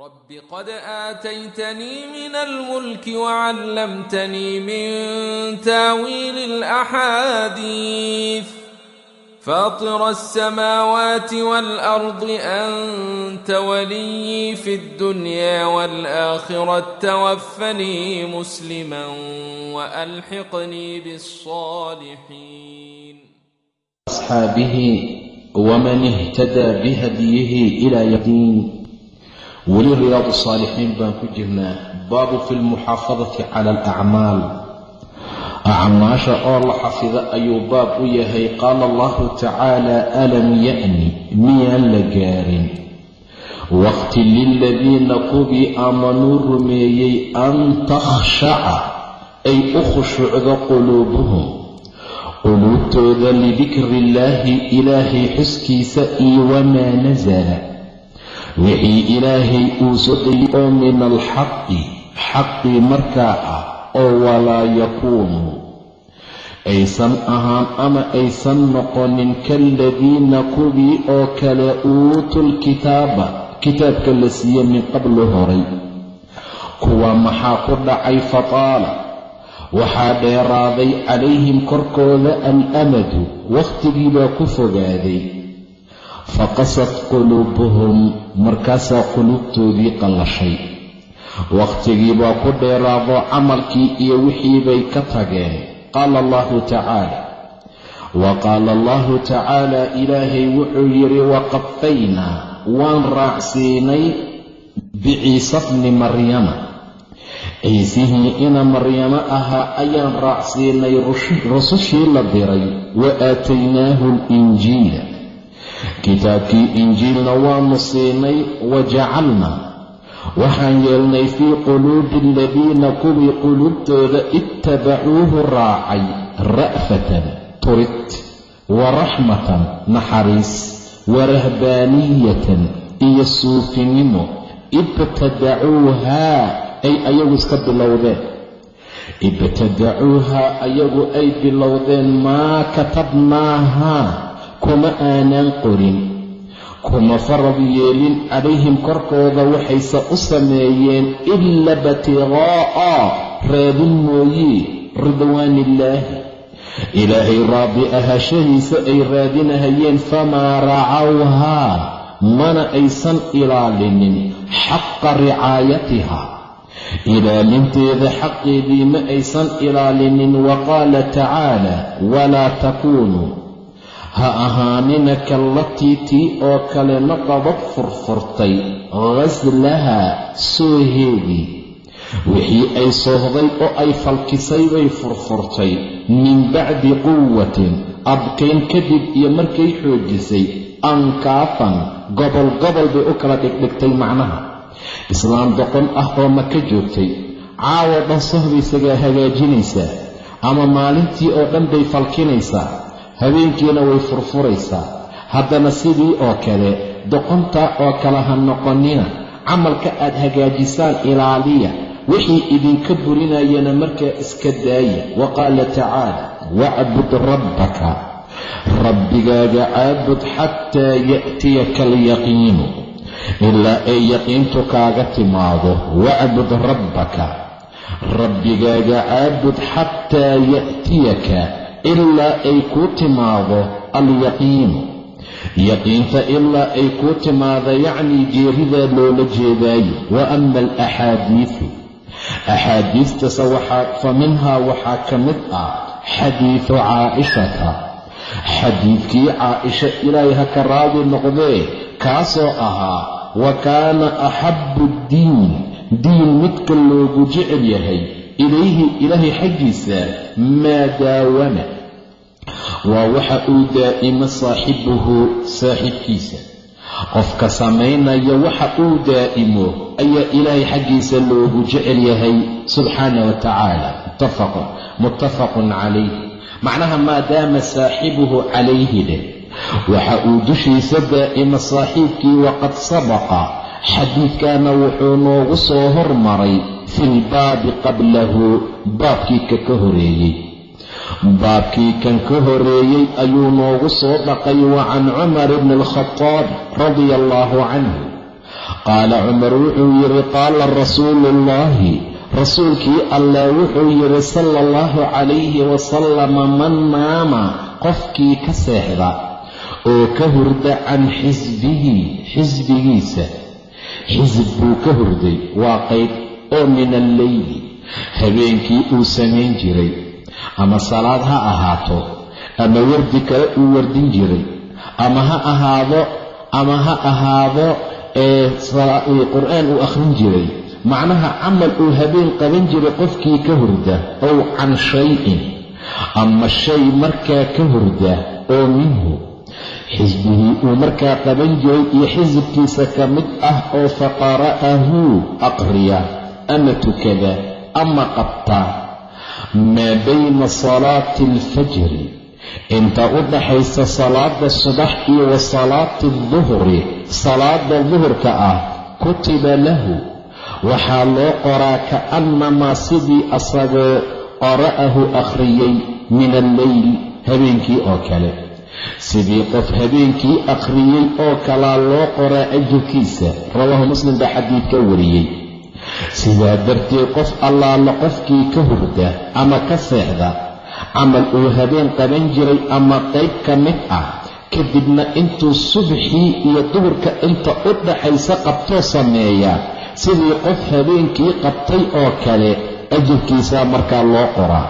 رب قد آتيتني من الملك وعلمتني من تاويل الأحاديث فاطر السماوات والأرض أنت ولي في الدنيا والآخرة توفني مسلما وألحقني بالصالحين أصحابه ومن اهتدى بهديه إلى يقين weli riyaadu saalixiin baan ku jirnaa baabu fi lmuxaafadati cala alacmaal acmaasha oo la xafida ayuu baab u yahay qaala allahu tacaala alam ya'ni miyaan la gaarin? Waqti liladiina kubii aamanuu rumeeyey an takhshaca ay u khushuucdo quluubuhum. Quluubtooda lidikri illaahi ilaahay xuskiisa iyo wamaa nasala wixii ilaahay uu soo degay oo min alxaqi xaqii markaa ah oo walaa yakuunu aysan ahaan ama aysan noqonin kaaladiina kuwii oo kale uutul kitaaba kitaabka la siiye min qablu horay. Kuwa maxaa ku dhacay fataala waxaa dheeraaday calayhim korkooda alamadu wakhtigii baa ku fogaaday faqasad quluubuhum markaasaa quluubtoodii qallashay. Wakhtigii baa ku dheeraado camalkii iyo wixii bay ka tageen qaala allahu tacaala. Wa qaala allahu tacaala ilaahay wuxuu yidhi waqafaynaa waan raacsiinay biciisa bni maryama. Ciisihii ina maryamo ahaa ayaan raacsiinay rusushii la diray wa aataynaahu alinjiila kitaabkii injiilna waanu siinay wa jacalnaa waxaan yeelnay fii quluubi aladiina kuwii quluubtooda ittabacuuhu raacay ra'fatan turid wa raxmatan naxariis wa rahbaaniyatan iyo suufinimo. Ibtadacuuhaa ay ayagu iska bilowdeen. Ibtadacuuhaa ayagu ay bilowdeen maa katabnaahaa kuma aanaan qorin kuma farad yeelin calayhim korkooda waxayse u sameeyeen ila batiqaa'a raadin mooyee ridwaanillaahi. Ilaahay raadi ahaashadiisa ay raadinahayeen famaa racawhaa mana aysan ilaalinin xaqa ricaayatiha ilaalinteeda xaqeedii ma aysan ilaalinin wa qaala tacaala walaa takuunuu ha ahaanina kallatii tii oo kale naqadad furfurtay ghaslaha sooheedii wixii ay soohday oo ay falkisay bay furfurtay. Min bacdi quwatin adkayn kadib iyo markay xoojisay ankaafan gobol gobol bay u kala dhigdhigtay macnaha. Islaam doqon ah oo maka joogtay. Caawo dhan sohbaysagaa hagaajinaysaa ama maalintii oo dhan bay falkinaysaa habeenkiina way furfuraysaa. Haddana sidii oo kale doqontaa oo kale ha noqonina. Camalka aad hagaajisaan ilaaliya. Wixii idinka burinayana markaa iska daaya. Wa qaala tacaala wacbud rabbaka. Rabbigaaga caabud xataa ya'tiyaka alyaqiinu ilaa ay yaqiintu kaaga timaado wacbud rabbaka. Rabbigaaga caabud xataa ya'tiyaka ilaa ay kuu timaado alyaqiinu yaqiinta ilaa ay kuu timaado yacnii geeridaa loola jeedaayo wa ama alaxaadiidu axaadiistase waxaa fa minhaa waxaa ka mid ah xadiidu caa'ishata xadiidkii caaisha ilaahay ha ka raadi noqdee kaasoo ahaa wa kaana axabbu ddiin diin midka loogu jecel yahay ilayhi ilaahay xaggiisa maa daawama waa waxa uu daa'imo saaxibuhu saaxibkiisa. Qofka samaynaya waxa uu daa'imo ayaa ilaahay xaggiisa loogu jecel yahay subxaana wa tacaala muttafaqun calayh macnaha maadaama saaxibuhu calayhi leh waxa uu dushiisa daa'ima saaxiibkii waqad sabaqa. Xadiidkaana wuxuu noogu soo hormaray fi lbaabi qablahu baabkii ka ka horeeyey baabkii kan ka horeeyey ayuu noogu soo dhaqay wa can cumar bni alkhadaab radia allaahu canhu. Qaala cumar wuxuu yidhi qaala rasuulu ullaahi rasuulkii allah wuxuu yidhi sala allahu calayhi wasalama man naama qofkii ka seexda oo ka hurda can xisbihi xisbigiisa. Xisib buu ka hurday waa qayb oo min alleyli habeenkii uu samayn jiray ama salaad ha ahaato. Ama wardi kale uu wardin jiray. Ama ha ahaado ama ha ahaado qur'aan uu akhrin jiray. Macnaha camal uu habeen qaban jiray qofkii ka hurda ow can shay-in. Ama shay markaa ka hurda oo minhu. Xisbigii uu markaa qaban jiray iyo xisibkiisa ka mid ah oo faqara'ahu aqriya. Ama tukada ama qabta maa bayna salaati alfajri inta u dhaxaysa salaada subax iyo wa salaati alduhri salaada duhurka ah kutiba lahu waxaa loo qoraa ka'annamaa sidii asagoo qara'ahu akhriyey min alleyl habeenkii oo kale sidii qof habeenkii akhriyey oo kalaa loo qoraa ajirkiisa rawaahu muslim baa xadiidka wariyey sidaa darteed qof allaala qofkii ka hurda ama ka seexda camal uu habeen qaban jiray ama qayb ka mid ah kadibna intuu subxii iyo duhurka inta u dhaxaysa qabtoo sameeya sidii qof habeenkii qabtay oo kale ajirkiisaa markaa loo qoraa.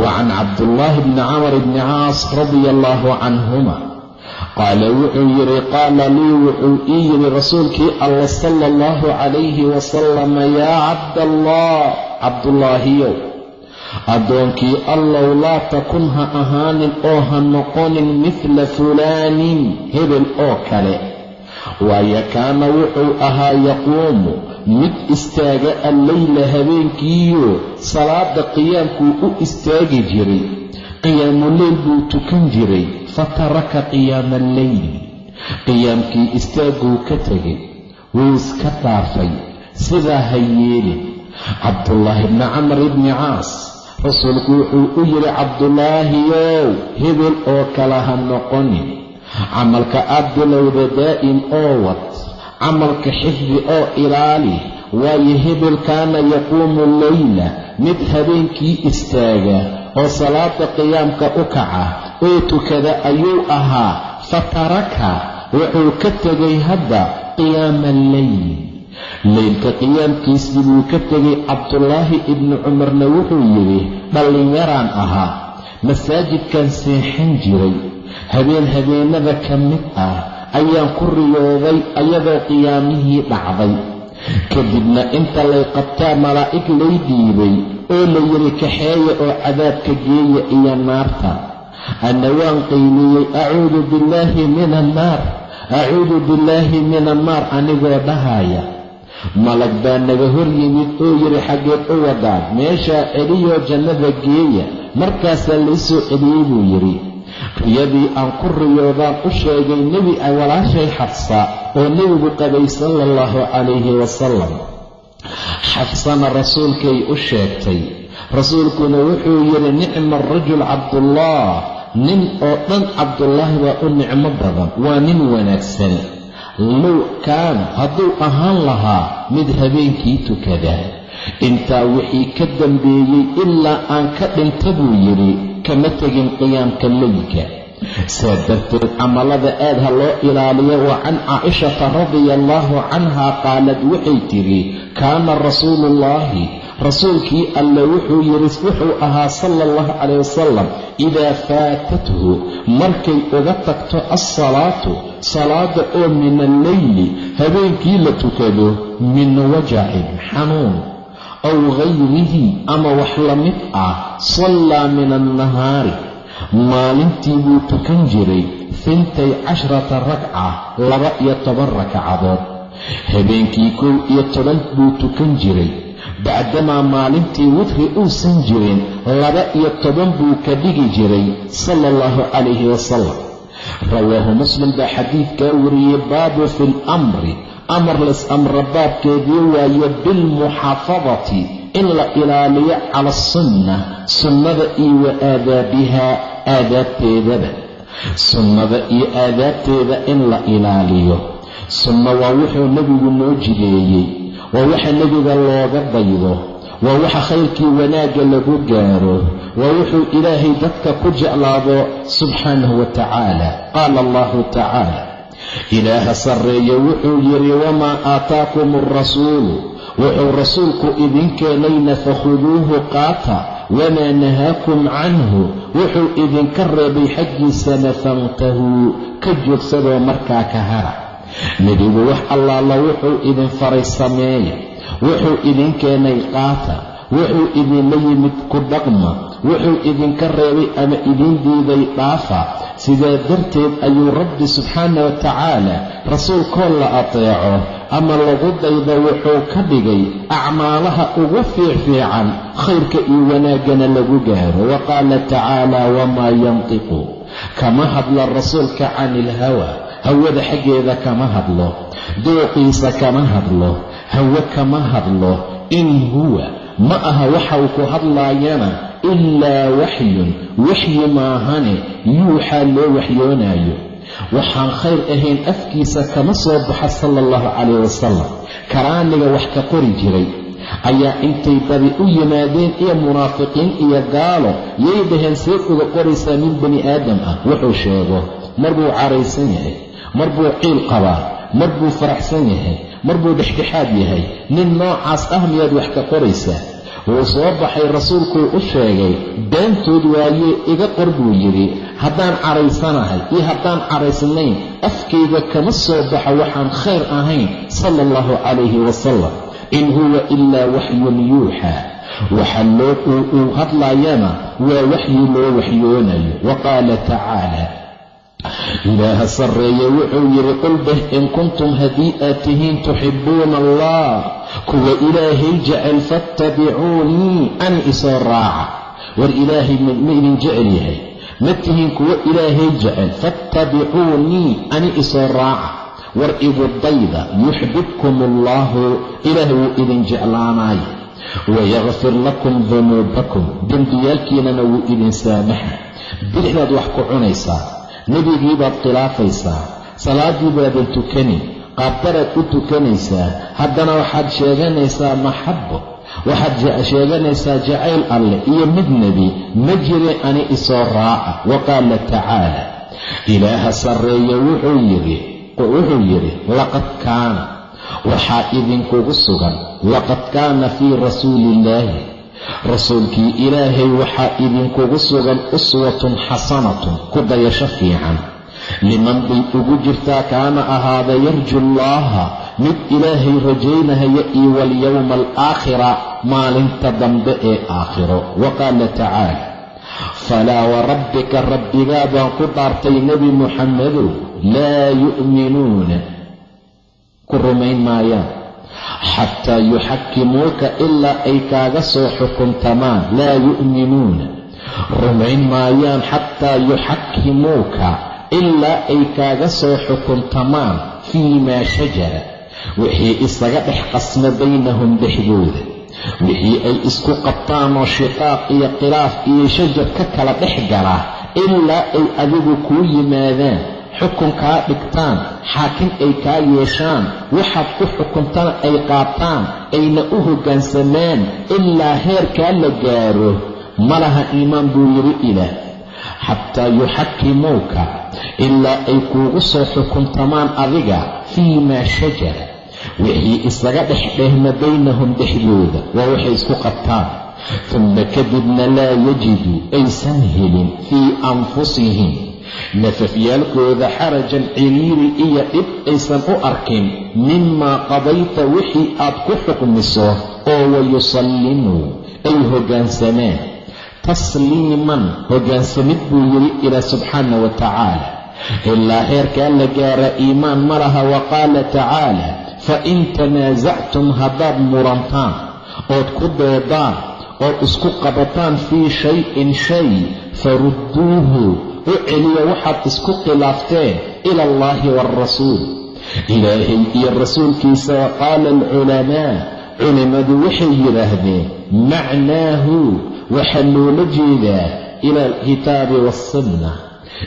Wa can cabdullaahi bni camar bni caas radia allaahu canhuma qaala wuxuu yidhi qaala lii wuxuu ii yidhi rasuulkii alla sala allahu calayhi wasalama yaa cabdallah cabdullaahiyow addoonkii allow laa takun ha ahaanin oo ha noqonin midla fulaanin hebel oo kale. Waayo kaana wuxuu ahaa yaquumu mid istaaga alleyla habeenkiiyo salaada qiyaamkuu u istaagi jiray qiyaamuleyl buu tukan jiray fataraka qiyaama alleyl qiyaamkii istaaguu ka tegay wuu iska dhaafay sidaa ha yeelin. Cabdullaahi bni camr ibni caas rasuulku wuxuu u yidhi cabdulaahiyow hebel oo kale ha noqonin. Camalka aad bilowda daa'im oo wad camalka xifdi oo ilaali waayo hebel kaana yaquumu leyla mid habeenkii istaaga oo salaada qiyaamka u kaca oo tukada ayuu ahaa fataraka wuxuu ka tegay hadda qiyaama alleyl leylka qiyaamkiisii buu ka tegay cabdulaahi ibni cumarna wuxuu yidhi dhallinyaraan ahaa masaajidkan seexan jiray habeen habeenada ka mid ah ayaan ku riyooday ayadoo qiyaamihii dhacday. Kadibna inta lay qabtaa malaa'ig lay dhiibay oo la yidhi kaxeeya oo cadaabka geeya iyo naarta anna waan qayliyey acuudu billaahi min annaar acuudu billaahi min annaar anigoo dhahaya malag baa naga hor yimid oo yidhi xaggeed u wadaan meeshaa celiyoo jannada geeya markaasaa laysoo celiyey buu yidhi riyadii aan ku riyoodaan u sheegay nebi a walaashay xafsa oo nebigu qabay sala allahu calayhi wasalam xafsana rasuulkay u sheegtay rasuulkuna wuxuu yidhi nicma arajul cabdullah nin oo dhan cabdullaahi baa u nicmo badan waa nin wanaagsan. Low kaana hadduu ahaan lahaa mid habeenkii tukada. Intaa wixii ka dambeeyey ilaa aan ka dhinta buu yidhi kama tegin qiyaamka leylka saa darteed camalada aad ha loo ilaaliyo wa can caa'ishata radia allaahu canha qaalad waxay tidhi kaana rasuuluullaahi rasuulkii alle wuxuu yidhi wuxuu ahaa sala allahu calayh wasalam idaa faatathu markay uga tagto alsalaatu salaada oo min alleyli habeenkii la tukado min wajacin xanuun aw gayrihi ama wax la mid ah sallaa min annahaari maalintii buu tukan jiray fintay casharata ragca laba iyo toban ragcadood habeenkii kow iyo toban buu tukan jiray bacdamaa maalintii witri uusan jirin laba iyo toban buu ka dhigi jiray sala allahu calayhi wasalam rawaahu muslim baa xadiidkaa wariyey baabu fi lamri amar las amra baabkeedii waaye bilmuxaafadati in la ilaaliyo cala asunna sunnada iyo wa aadaabihaa aadaabteedaba. Sunnada iyo aadaabteeda in la ilaaliyo. Sunno waa wuxuu nebigu noo jideeyey waa waxa nebiga looga daydo. Waa waxa khayrkii wanaagga lagu gaaro. Waa wuxuu ilaahay dadka ku jeclaado subxaanahu wa tacaala. Qaala allahu tacaala ilaaha sarreeye wuxuu yidhi wamaa aataakum alrasuulu wuxuu rasuulku idin keenayna fakhuduuhu qaata wamaa nahaakum canhu. Wuxuu idinka reebay xaggiisana fantahuu ka joogsadoo markaa ka hara nebigu wax allaala wuxuu idin faray sameeya wuxuu idin keenay qaata. Wuxuu idinla yimid ku dhaqma. Wuxuu idinka reebay ama idin diiday dhaafa. Sidaa darteed ayuu rabbi subxaana wa tacaala rasuulkoo la ateeco ama lagu daydo wuxuu ka dhigay acmaalaha ugu fiicfiican khayrka iyo wanaaggana lagu gaaro. Wa qaala tacaala wamaa yantiqu? Kama hadla rasuulka cani ilhawa hawada xaggeeda kama hadlo dooqiisa kama hadlo hawe kama hadlo. In huwa ma aha waxa uu ku hadlaayana ilaa waxyun waxyi maahane yuuxaa loo waxyoonaayo. Waxaan khayr ahayn afkiisa kama soo baxa sala allahu calayh wasalam karaaniga wax ka qori jiray. Ayaa intay badi u yimaadeen iyo munaafiqiin iyo gaalo yay dhaheen see uga qoraysaa nin bani aadam ah wuxuu sheego. Mar buu caraysan yahay mar buu ciil qabaa mar buu faraxsan yahay mar buu dhexdhexaad yahay nin noocaas ah miyaad wax ka qoraysaa? Wuu soo baxay rasuulkuu u sheegay beentood waayee iga qor buu yidhi haddaan caraysanahay iyo haddaan caraysnayn afkayga kama soo baxa waxaan khayr ahayn sala allahu calayhi wasalam in huwa ilaa waxyun yuuxaa waxa loo uu hadlayana waa waxyi loo waxyoonayo. Wa qaala tacaala ilaaha sarreeye wuxuu yidhi qul in kuntum haddii aad tihiin tuxibbuuna allah kuwa ilaahay jecel fattabicuunii ani isoo raaca. War ilaahay ma idin jecel yahay. Ma tihiin kuwa ilaahay jecel fattabicuunii ani isoo raaca. War igudayda yuxbibkum allaahu ilaahay wuu idin jeclaanaaya wayakfir lakum dunuubakum dembiyaalkiinana wuu idin saamaxa bidixdaad wax ku cunaysaa nebigii baad khilaafaysaa salaaddii baadan tukanin qaabdaraad u tukanaysaa haddana waxaad sheeganaysaa maxabo waxaad sheeganaysaa jacayl alleh iyo mid nebi ma jire ani isoo raaca wa qaala tacaala. Ilaaha sarreeye wuxuu yidhi laqad kaana waxaa idinkugu sugan laqad kaana fii rasuuliillaahi rasuulkii ilaahay waxaa idinkugu sugan uswatun xasanatun ku dayasho fiican. Liman bay ugu jirtaa kaana ahaada yarju allaaha mid ilaahay rajaynahaya iyo walyowma alaakhira maalinta dambe ee aakhiro. Wa qaala tacaala falaa warabbika rabbigaa baan ku dhaartay nebi muxammedow laa yu'minuuna. Ku rumayn maayaan xataa yuxakimuuka ilaa ay kaaga soo xukuntamaan laa yu'minuuna rumayn maayaan xataa yuxakimuuka ilaa ay kaaga soo xukuntamaan fii maa shajara wixii isaga dhex qasma baynahum dhexdooda wixii ay isku qabtaanoo shiqaaq iyo khilaaf iyo shajar ka kala dhex gala ilaa ay adigu kuu yimaadaan xukun kaa dhigtaan xaakim ay kaa yeeshaan waxaad ku xukuntana ay qaataan ayna u hoggaansamaan ilaa heerkaa la gaaro. Ma laha iimaan buu yidhi ilaah. Xataa yuxakimuuka ilaa ay kuugu soo xukuntamaan adiga fii maa shajara. Wixii isaga dhex dhehma baynahum dhexdooda waa waxay isku qabtaan. Tumma kadibna laa yajiduu aysan helin fii anfusihim nafafyaalkooda xarajan ciriiri iyo dhib aysan u arkin mimaa qadayta wixii aad ku xukmiso oo wayusallimuu ay hoggaansamaan tasliiman hoggaansamid buu yidhi ilaa subxaana wa tacaala. Ilaa heerkaa la gaara iimaan ma laha wa qaala tacaala fa in tanaasactum haddaad murantaan ood ku doodaan ood isku qabataan fii shay-in shay farudduuhu u celiya waxaad isku khilaafteen ila allaahi waalrasuul ilaahay iyo rasuulkiisa wa qaala alculamaa culimmadu waxay yidhaahdeen macnaahu waxaa loola jeedaa ila alkitaabi waasunna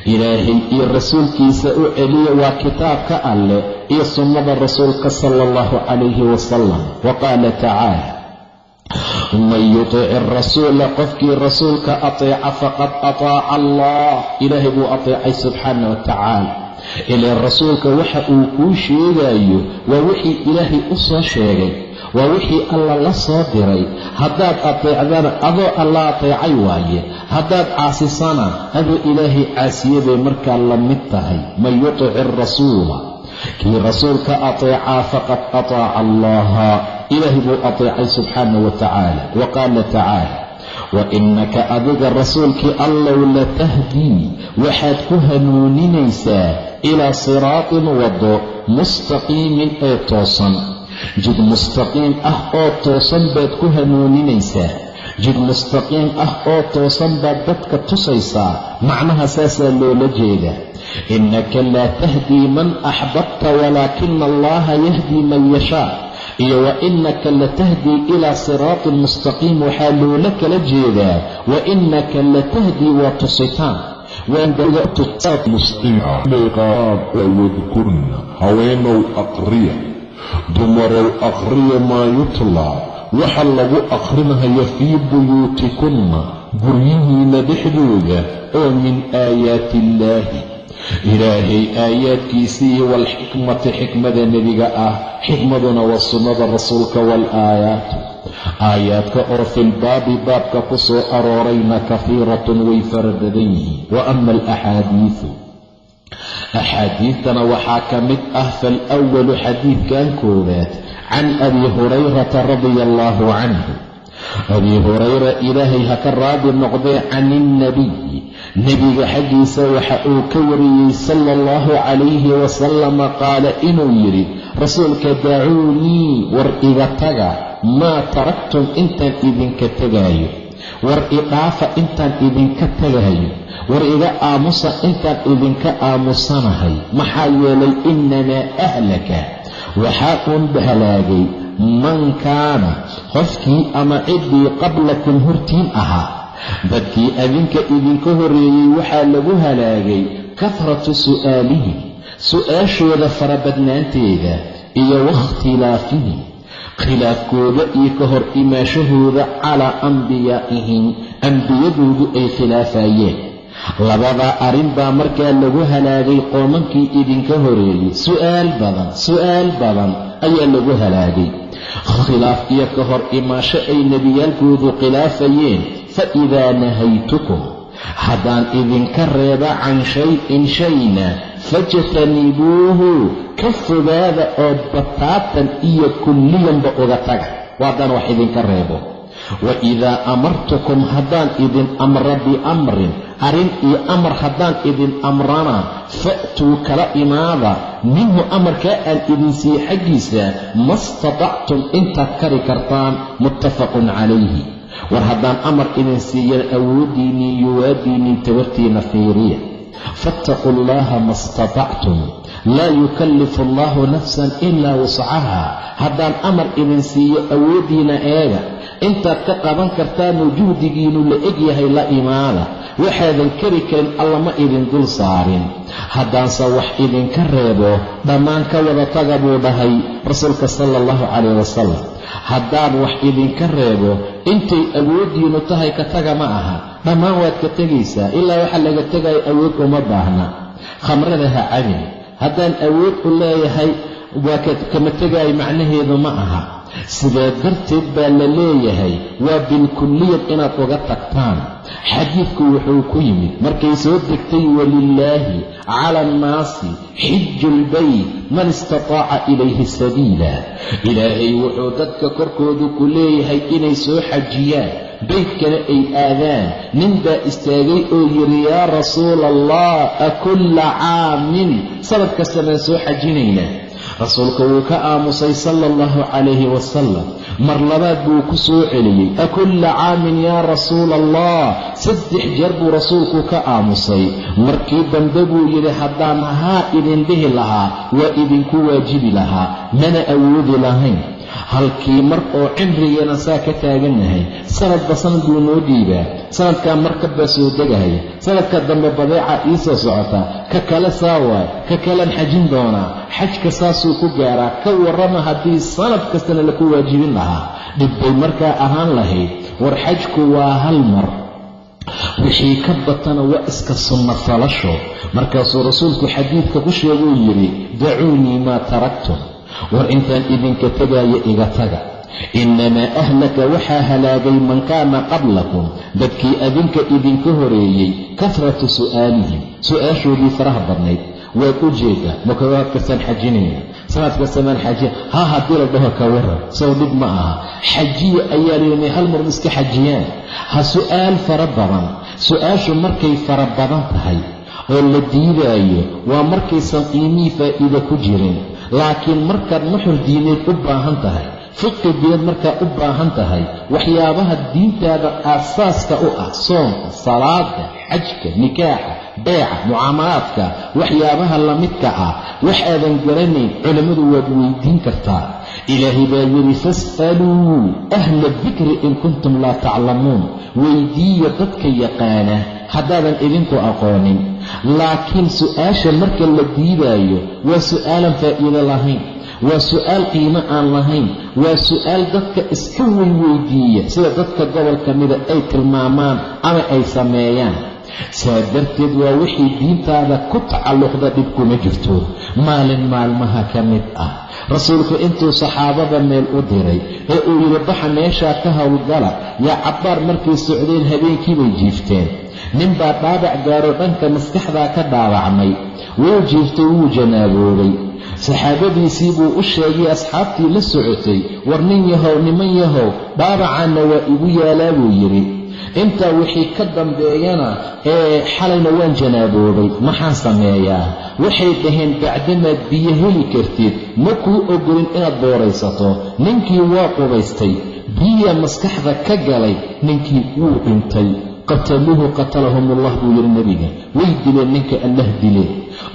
ilaahay iyo rasuulkiisa u celiya waa kitaabka alleh iyo sunnada rasuulka sala allahu calayhi wasalam wa qaala tacaala man yutic arasuula qofkii rasuulka ateeca faqad ataaca allah. Ilaahay buu ateecay subxaana wa tacaala. Ilaan rasuulka waxa uu kuu sheegayo waa wixii ilaahay u soo sheegay waa wixii alla la soo diray. Haddaad ateecdana adoo alla ateecay waaye. Haddaad caasisana adoo ilaahay caasiyabay markaa la mid tahay. Man yutic arasuula kii rasuulka ateecaa faqad ataaca allaha ilaahay buu ateecay subxaana wa tacaala wa qaala tacaala wa innaka adiga rasuulkii allow latahdii waxaad ku hanuuninaysaa ilaa siraatin waddo mustaqiimin ee toosan jid mustaqiim ah oo toosan baad ku hanuuninaysaa jid mustaqiim ah oo toosan baad dadka tusaysaa macnaha saasaa loola jeedaa innaka laa tahdii man axbabta walaakina allaha yahdii man yashaa iyo wa innaka latahdii ilaa siraatin mustaqiim waxaa loola kala jeedaa wa innaka latahdii waa tusitaan wadkurna haweenow aqriya dumarow aqriya maa yutlaa waxa lagu aqrinayo fii buyuutikunna guryihiinna dhexdooda oo min aayaati illaahi ilaahay aayaadkiisii waalxikmati xikmada nebiga ah xikmaduna waa sunnada rasuulka waalaayaatu aayaadka oo filbaabi baabka ku soo aroorayna kafiiratun way fara yihiin. Wa ama alaxaadiidu axaadiidtana waxaa ka mid ah faalawalu xadiidkan koowaad can abi hurayrata radia allaahu canhu abii hurayra ilaahay ha ka raadi noqdee can ilnabiyi nebiga xaggiisa waxa uu ka wariyey sala allahu calayhi wasalama qaala inuu yidhi rasuulka dacuunii war iga taga. Maa taraktum intaan idinka tegaayo war idhaafa intaan idinka tegaayo war iga aamusa intaan idinka aamusanahay. Maxaa yeelay innamaa ahlaka. Waxaa uun halaagay man kaana qofkii ama ciddii qablakum hortiin ahaa. Dadkii adinka idinka horreeyey waxaa lagu halaagay kahratu su'aalihim su'aashooda farabadnaanteeda iyo wakhtilaafihim khilaafkooda iyo ka hor imaashahooda calaa ambiyaa'ihim ambiyadoodu ay khilaafayeen labadaa arrin baa markaa lagu halaagay qoomankii idinka horeeyey. Su'aal badan su'aal badan ayaa lagu halaagay. Khilaaf iyo ka hor imaasho ay nebiyaalkoodu khilaafayeen fa idaa nahaytukum. Haddaan idinka reeba can shay-in shayna fajtanibuuhu ka fogaada oo bataatan iyo kulliyanba uga taga. Waa haddaan wax idinka reebo wa idaa amartukum haddaan idin amra biamrin arrin iyo amar haddaan idin amrana fa'tuu kala imaada minhu amarkaa aan idin siiye xaggiisa ma statactum intaad kari kartaan muttafaqun calayhi war haddaan amar idin siiyana awooddiinnii iyo waadiinnii tabartiina fiiriya fattaquu allaha ma statactum laa yukallifu allahu nafsan ilaa wuscaha haddaan amar idin siiyo awooddiina eega intaad ka qaban kartaanoo juhdigiinnu la egyahay la imaada waxaadan kari karin allama idin dul saarin. Haddaanse wax idinka reebo dhammaan ka wada taga buu dhahay rasuulka sala allahu calayh wasalam haddaan wax idinka reebo intay awooddiinnu tahay ka taga ma aha. Dhammaan waad ka tegaysaa ilaa waxa laga tegayo awood uma baahna. Khamrada ha cabin. Haddaan awood u leeyahay waa kama tegaayo macnaheedu ma aha. Sidaa darteed baa la leeyahay waa bilkulliyad inaad uga tagtaan. Xadiidku wuxuu ku yimid markay soo degtay walilaahi cala annaasi xiju lbayt man istataaca ilayhi sabiila. Ilaahay wuxuu dadka korkoodu ku leeyahay inay soo xajiyaan baydkana ay aadaan. Nin baa istaagay oo yidhi yaa rasuula allah akulla caamin. Sanad kastanaan soo xajinaynaa rasuulka wuu ka aamusay sala allahu calayhi wasalam mar labaad buu ku soo celiyey. Akulla caamin yaa rasuula allah saddex jeer buu rasuulku ka aamusay. Markii dambe buu yidhi haddaan haa idin dhihi lahaa waa idinku waajibi lahaa. Mana awoodi lahayn halkii mar oo cimrigeena saa ka taagannahay sanadba sanad buu noo dhiibaa. Sanadkaa markab baa soo degahaya sanadka dambe badeeca ii soo socota. Ka kale saa waay. Ka kalean xajin doonaa xajka saasuu ku gaaraa. Ka warrama haddii sanad kastana laku waajibin lahaa. Dhibbay markaa ahaan lahayd. War xajku waa hal mar. Wixii ka batana waa iska sunno falasho. Markaasuu rasuulku xadiidka ku sheeguu yidhi dacuunii maa taraktum war intaan idinka tegaayo iga taga. Innamaa ahlaka waxaa halaagay man kaana qablakum dadkii adinka idinka horeeyey kasratu su'aalihim. Su'aashoodii faraha badnayd. Waad u jeedaa makawaad kastaan xajinayna? Sanad kastamaan xajiya. Ha haddii la dhaho ka waran. Sow dhib ma aha. Xajiya ayaa layidhi hal mar iska xajiyaan? Ha su'aal fara badan. Su'aashu markay fara badan tahay oo la diidaayo waa markaysan qiimihii faa'iida ku jirin laakiin markaad nuxur diineed u baahan tahay fiqi diineed markaad u baahan tahay waxyaabaha diintaada aasaaska u ah soonka salaada xajka nikaaxa beeca mucaamalaadka waxyaabaha lamidka ah wax aadan garanayn culammadu waad weydiin kartaa. Ilaahay baa yidhi fas'aluu ahla dikri in kuntum laa taclamuun. Weydiiya dadka yaqaana haddaadan idinku aqoonin. Laakiin su'aasha marka la diidaayo waa su'aalan faa'iido lahayn waa su'aal qiimo aan lahayn. Waa su'aal dadka iska weyweydiiya sida dadka gobolka mida ay tilmaamaan ama ay sameeyaan. Saa darteed waa wixii diintaada ku tacalluqda dhib kuma jirto. Maalin maalmaha ka mid ah. Rasuulku intuu saxaabada meel u diray ee uu yidhi baxa meeshaa ka howlgala yaa cabbaar markay socdeen habeenkii bay jiifteen. Ninbaa dhaabac gaaro dhanka maskaxdaa ka dhaawacmay. Wuu jiiftay wuu janaaboobay saxaabadiisii buu u sheegay asxaabtii la socotay war nin yahow niman yahow dhaabacaanna waa igu yaalaa buu yidhi. Intaa wixii ka dambeeyana ee xalayna waan janaaboobay maxaan sameeyaa? Waxay dhaheen bacdamaad biyo heli kartid ma kuu ogolin inaad booraysato. Ninkii waa qubaystay biya maskaxda ka galay ninkii wuu dhintay. Qataluuhu qatalahum ullah buu yidhi nebiga way dileen ninka allah dileen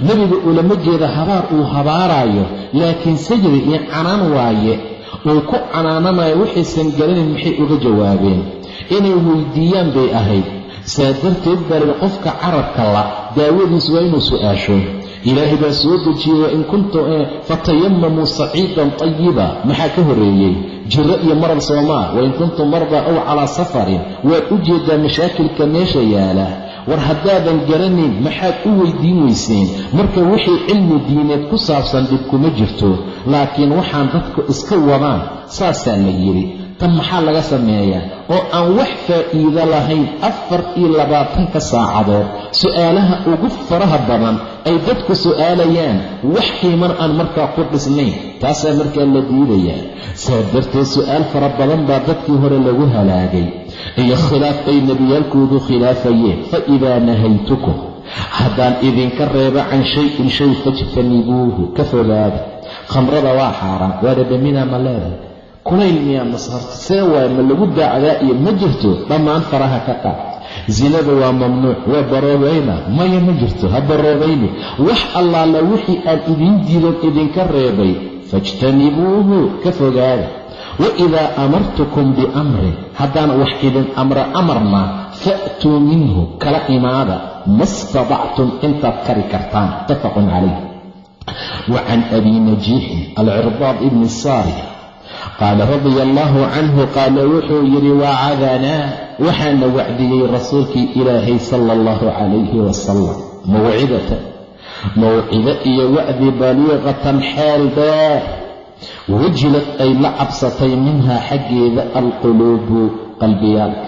nebiga ulama jeeda habaar uu habaaraayo laakiin sajri iyo canaan waaye uu ku canaananayo waxaysan garanayn maxay uga jawaabeen? Inay weydiiyaan bay ahayd. Saa darteed baa qofka carabka la daawadiis waa inuu su'aasho. Ilaahay baa soo dejiyey wain kuntum fatayamamuu saciidan tayiba maxaa ka horreeyey? Jiro iyo marar soomaa wain kuntum mardaa ow calaa safarin. Waad u jeedaa mashaakilka meesha yaalla war haddaadan garanayn maxaad u weydiin weyseen marka wixii cilmi diineed ku saabsan dhib kuma jirto. Laakiin waxaan dadku iska wadaan saasaa la yidhi. Tan maxaa laga sameeyaa? Oo aan wax faa'iido lahayn afar iyo labaatanka saacadood. Su'aalaha ugu faraha badan ay dadku su'aalayaan wax qiiman aan markaa ku dhisnayn. Taasaa markaa la diidayaa saa darteed su'aal fara badan baa dadkii hore lagu halaagay. Iyo khilaaf ay nebiyaalkoodu khilaafayeen. Fa idaa nahaytukum haddaan idinka reebo can shay-in shay fajtanibuuhu ka fogaada. Khamrada waa xaaraan waa dhadhaminaa ma leedahay. Kulayl miyaa masharta see waay ma lagu daacdaa iyo ma jirto dhammaan faraha ka qaad. Zinada waa mamnuuc waa baroobayna maya ma jirto ha baroobayni wax allaala wixii aan idiin diidan idinka reebay faijtanibuuhu ka fogaada. Wa idaa amartukum biamrin haddaan wax idin amra amarna fa'tuu minhu kala imaada ma istatactum intaad kari kartaan. Muttafaqun calayh. Wa can abi najiixin alcirbaad ibni saariya qaala radia allaahu canhu qaala wuxuu yidhi wacadanaa waxaana wacdiyey rasuulkii ilaahay sala allahu calayhi wasalam mawcidata mawcido iyo wacdi baliiqatan xeel dheer wajilad ay la cabsatay minhaa xaggeeda alquluubu qalbiyaalka.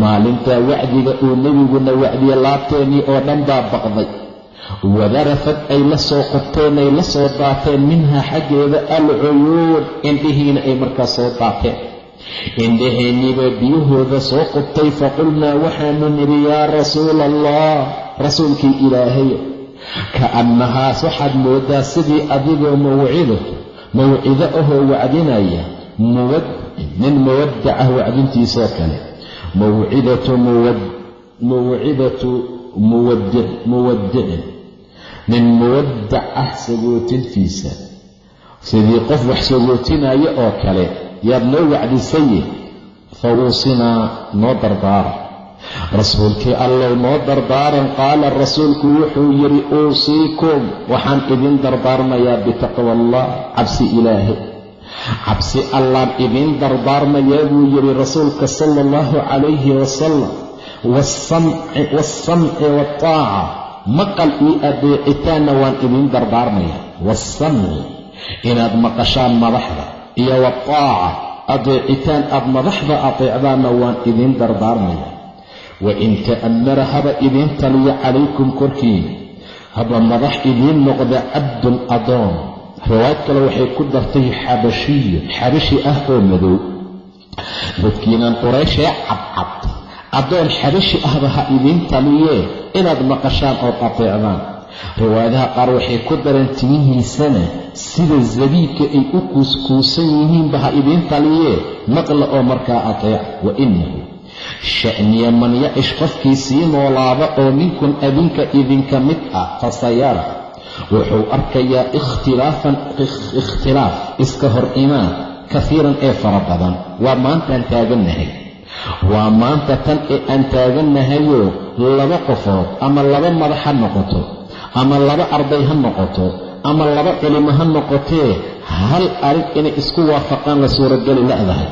Maalintaa wacdiga uu nebiguna wacdiye laabteennii oo dhan baa baqday. Wadarafad ay la soo qubteen la soo daateen minhaa xaggeeda alcuyuun indhihiina ay markaa soo daateen. Indhaheenniibaa biyahooda ssoo qubtay faqulnaa waxaanu nidhi yaa rasuula allah rasuulkii ilaahay ka'annahaas waxaad moodaa sidii adigoo mawcido mawcido ahoo wacdinaya nin muwadacah wacdintiisoo kale. Mawcidatu muwadicin nin muwadac ah sagootintiisa. Sidii qof wax sogootinaayo oo kale yaad noo wacdisaye fa uusinaa noo dardaara rasuulkii allow noo dardaaran qaala rasuulku wuxuu yidhi uusiikum. Waxaan idin dardaarmayaa bitaqwa allah cabsi ilaahay cabsi allaan idiin dardaarmayaa buu yidhi rasuulka sala allahu calayhi wasalam waasamci waataaca maqal iyo adeecitaanna waan idiin dardaarmayaa. Waasamci inaad maqashaan madaxda iyo wataaca adeecitaan aad madaxda adeecdaanna waan idiin dardaarmayaa wa in ta'ammara haba idiin taliyo calaykum korkiina haba madax idiin noqda cabdun adoon riwaayad kale waxay ku dartay xabashiyo xabashi ah oo madow dadkiinan qurayshee cadcad addoon xabashi ahba ha idiin taliyee inaad maqashaan ood ateecdaan riwaayadaha qaar waxay ku dareen timihiisana sida zabiibka ay u kuuskuusan yihiinba ha idiin taliyee maqla oo markaa ateec wa inahu sha'niya man yacish qofkii sii noolaaba oo minkum adinka idinka mid ah fasayara wuxuu arkayaa ikhtilaafan ikhtilaaf iska hor imaan kafiiran ee fara badan. Waa maantaan taagannahay waa maanta tan ee aan taagannahayoo laba qofood ama laba madax ha noqoto ama laba arday ha noqoto ama laba culimo ha noqotee hal arig inay isku waafaqaan la suurageli la'dahay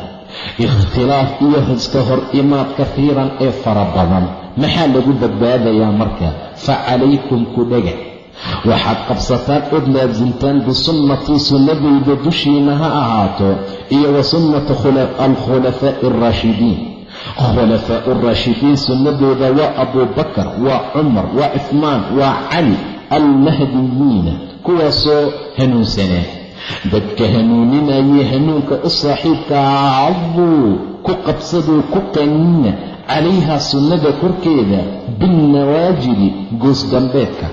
ikhtilaaf iyo hor imaad kafiiran ee fara badan. Maxaa lagu badbaadayaa marka? Fa calaykum ku dhega. Waxaad qabsataan ood laasimtaan bisunnatii sunnadayda dushiina ha ahaato iyo wa sunnata alkhulafaa'i alraashidiin khulafaa'u alraashidiin sunnadooda waa abuubakar waa cumar waa cifmaan waa cali almahdiyiina kuwaasoo hanuunsanaa dadka hanuuninayay hanuunka u saaxiibkaa caduu ku qabsaduu ku qaniina calayhaa sunnada korkeeda bilnawaajidi goosgambeedka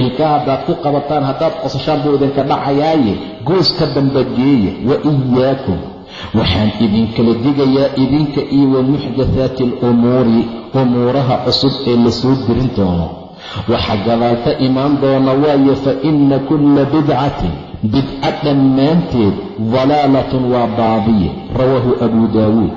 ilkaa haddaad ku qabataan haddaad qosashaan buu idinka dhacayaaye gooska dambageeya wa iyaakum waxaan idinkala digayaa idinka iyo wa muxdathaati alumuuri umuuraha cusub ee la soo dirin doono. Waxa gadaalka imaan doona waaye fa inna kulla bidcatin bidca dhammaanteed dalaalatun waa baadiye rawaahu abuu daawuud.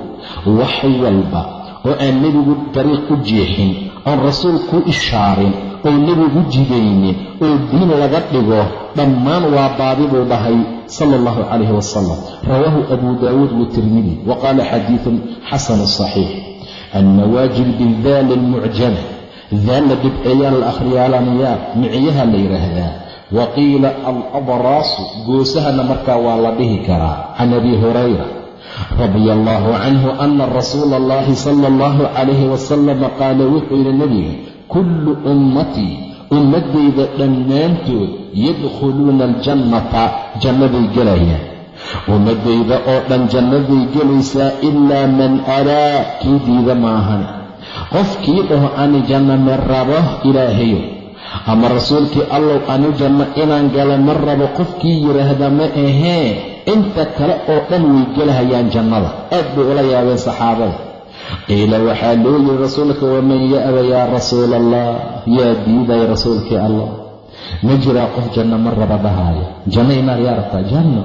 Wax walba oo aan nebigu dariiq u jeexin oon rasuulku ishaarin oo nebigu jidaynin oo diin laga dhigo dhammaan waa baadi buu dhahay sala allahu calayhi wasalam rawaahu abuu daawuud watirmidi wa qaala xadiidun xasanu saxiix annawaajil bidaali almucjama daalla bidceeyaa la akhriyaalanayaa micyaha la yidhaahdaa wa qiila alabraasu goosahana markaa waa la dhihi karaa. Can abi hurayra radia allaahu canhu ana rasuula allahi sala allahu calayhi wasalama qaala wuxuu yidhi nebiga kullu ummatii ummaddayda dhammaantood yadkhuluuna aljannata jannaday gelayaan. Ummaddayda oo dhan jannaday gelaysaa ilaa man araa kii diida maahan. Qofkii dhaho ani janno ma rabo ilaahayo ama rasuulkii allow ani janno inaan gala ma rabo qofkii yidhaahda ma ahee inta kale oo dhan way gelahayaan jannada. Aad bay ula yaabeen saxaabada. Qiila waxaa loo yidhi rasuulka waman ya'ba yaa rasuula allah yaa diidaya rasuulkii allah ma jiraa qof janno ma raba dhahaayo janno inaar yaa rabtaa? Janno.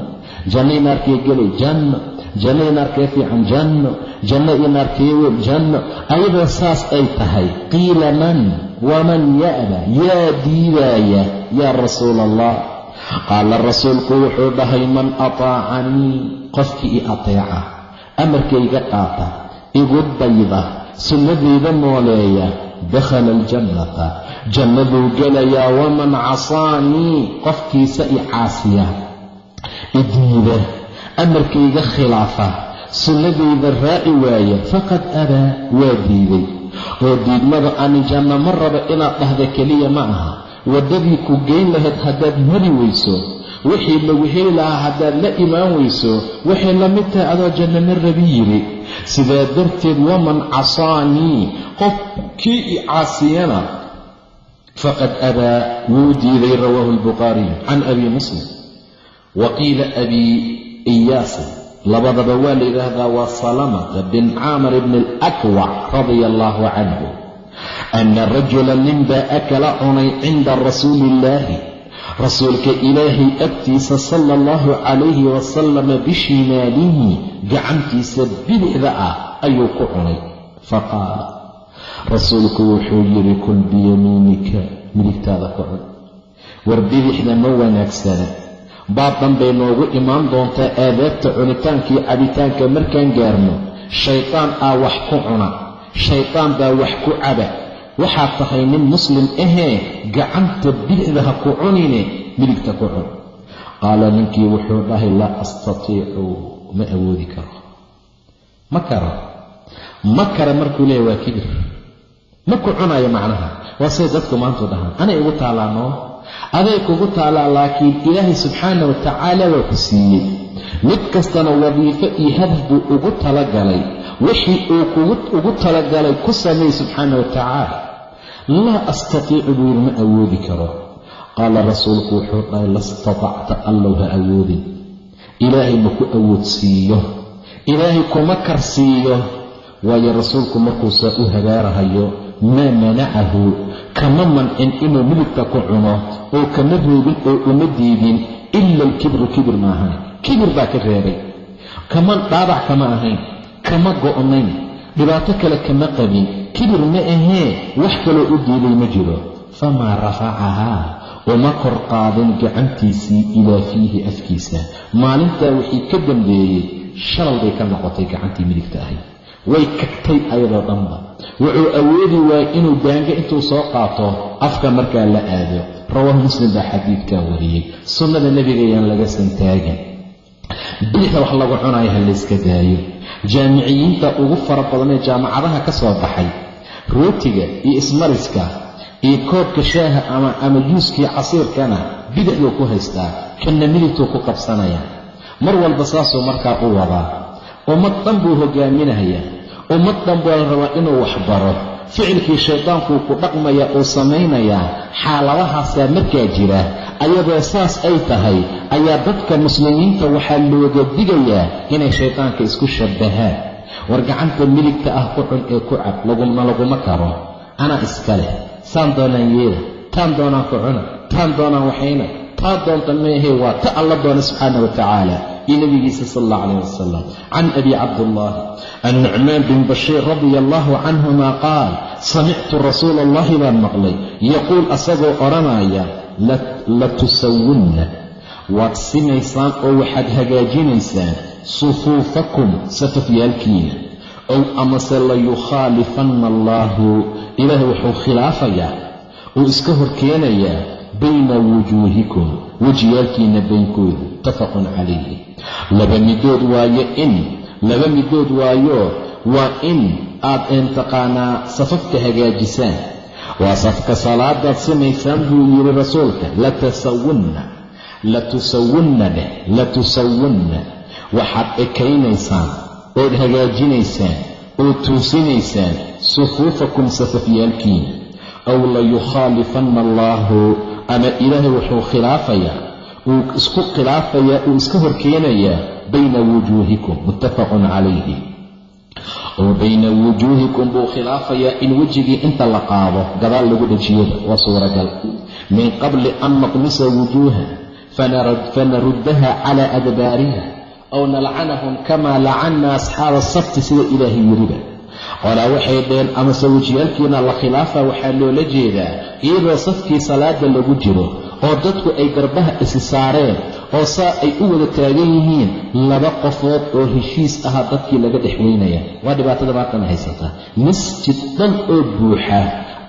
Janno inaarkee gelay janno. Janno inaarkee fiican? Janno. Janno inaarkee weyn? Janno. Ayadoo saas ay tahay qiila man waman ya'ba yaa diidaaya yaa rasuula allah qaala rasuulku wuxuu dhahay man ataacanii qofkii i ateeca amarkayga qaata igu dayda sunnadayda nooleeya dakhala aljannata jannaduu gelayaa waman casaanii qofkiisa i caasiya idiida amarkayga khilaafa sunnadayda raaci waaya faqad abaa waa diiday oo diidmada ani janno ma raba inaad dhahda keliya ma aha. Waddadii ku geyn lahayd haddaad mari weyso wixii lagu heli lahaa haddaad la imaan weyso waxay la mid tahay adoo janno ma rabi yidhi sidaa darteed waman casaanii qofkii i caasiyana faqad abaa wuu diiday rawaahu albukhaariyu can abi muslim. Wa qiila abii iyaasin labadaba waa la yidhaahdaa waa salamata bin caamir bni alakwac radia allaahu canhu ana rajula ninbaa akala cunay cinda rasuuli illaahi rasuulka ilaahay agtiisa sala allahu calayhi wasalama bishimaalihi gacantiisa bidixda ah ayuu ku cunay. Faqaala rasuulku wuxuu yidhi kul biyamiinika midigtaada ku cun. War bidixda ma wanaagsana baaddan bay noogu imaan doontaa aadaabta cunitaankii cabitaanka markaan gaarno. Shaydaan aa wax ku cuna. Shaydaan baa wax ku caba. Waxaad tahay nin muslim ahee gacanta bidixda ha ku cunine midigta ku cun. Qaala ninkii wuxuu dhahay laa astatiicu ma awoodi karo. Ma karo. Ma kara markuu leeya waa kibir. Ma ku cunayo macnaha. Waa say dadku maantu dhahaan. Anay igu taalaanoo aday kugu taalaa laakiin ilaahay subxaana wa tacaala waa ku siiyey. Mid kastana wadiifo iyo hadaf buu ugu talagalay wixii uu ugu talagalay ku sameey subxaana wa tacaala laa astatiicu buu yidhi ma awoodi karo. Qaala rasuulku wuxuu dhahay lastatacta allow ha awoodin. Ilaahay ma ku awoodsiiyo ilaahay kuma karsiiyo. Waayo rasuulku markuu saa u hagaarahayo maa manacahu kama mancin inuu midigta ku cuno oo kama reebin oo uma diidin ila alkibru kibir maahan kibir baa ka reebay. Kama dhaabac kama ahayn kama go'nayn dhibaato kale kama qabin. Kibir ma ahee wax kaloo u diiday ma jiro. Famaa rafacahaa uma kor qaadin gacantiisii ilaa fiihi afkiisa. Maalintaa wixii ka dambeeyey shalal bay ka noqotay gacantii midigta ahayd. Way kagtay ayadoo dhanba wuxuu awoodi waayey inuu daanga intuu soo qaato afka markaa la aado. Rawaahu muslim baa xadiidkaa wariyey sunnada nebiga yaan laga santaagin bidixda wax lagu cunayo ha layska daayo. Jaamiciyiinta ugu fara badan ee jaamacadaha ka soo baxay rootiga iyo ismariska iyo koobka shaaha ama juuskii casiirkana bidixduu ku haystaa kanna midigtuu ku qabsanaya. Mar walba saasuu markaa u wadaa. Ummad dhan buu hogaaminayaa ummad dhan buu la rabaa inuu wax baro ficilkii shaydaankuu ku dhaqmaya uu samaynayaa xaaladahaasaa markaa jira. Ayadoo saas ay tahay ayaa dadka muslimiinta waxaa looga digayaa inay shaydaanka isku shabbahaan. War gacanta midigta ah ku cun ee ku cab laguma laguma karo. Anaa iska leh. Saan doonaan yeela. Taan doonaan ku cuna. Taan doonaan waxayna taa doonta meehee waa ta alla doona subxaana wa tacaala iyo nabigiisa sal allah calayh wasalam can abi cabdullaahi annucmaan bin bashiir radia allahu canhuma qaal samictu rasuula allahi baan maqlay. Yaquul asagoo odhanaya latusawunna waad simaysaan oo waxaad hagaajinaysaan sufuufakum safafyaalkiina. Ow amase layukhaalifanna allaahu ilaahay wuxuu khilaafayaa uu iska horkeenayaa bayna wujuuhikum wejiyaalkiina baynkooda muttafaqun calayhi laba midood waayo in laba midood waayo waa in aad eentaqaanaa safafka hagaajisaan. Waa safka salaadaad simaysaan buu yidhi rasuulka latasawunna latusawunna dheh latusawunna waxaad ekaynaysaan ood hagaajinaysaan ood tuusinaysaan sufuufakum safafyaalkiina aw layukhaalifanna allaahu ama ilaahay wuxuu khilaafayaa uu isku khilaafayaa uu iska horkeenayaa bayna wujuuhikum muttafaqun calayhi. Oo bayna wujuuhikum buu khilaafayaa in wejigii inta la qaado gadaal lagu dhejiyada waa suuragal. Min qabli an naqmisa wujuuha fanaruddaha calaa adbaariha aw nalcanahum kamaa lacanna asxaaba asabti sida ilaahay yiriba qolaa waxay dheen amase wejiyaalkiina la khilaafa waxaa loola jeedaa iyadoo safkii salaada lagu jiro oo dadku ay garbaha isi saareen oo saa ay u wada taagan yihiin laba qofood oo heshiis ahaa dadkii laga dhex weynaya. Waa dhibaatada maantana haysata. Masjid dhan oo buuxa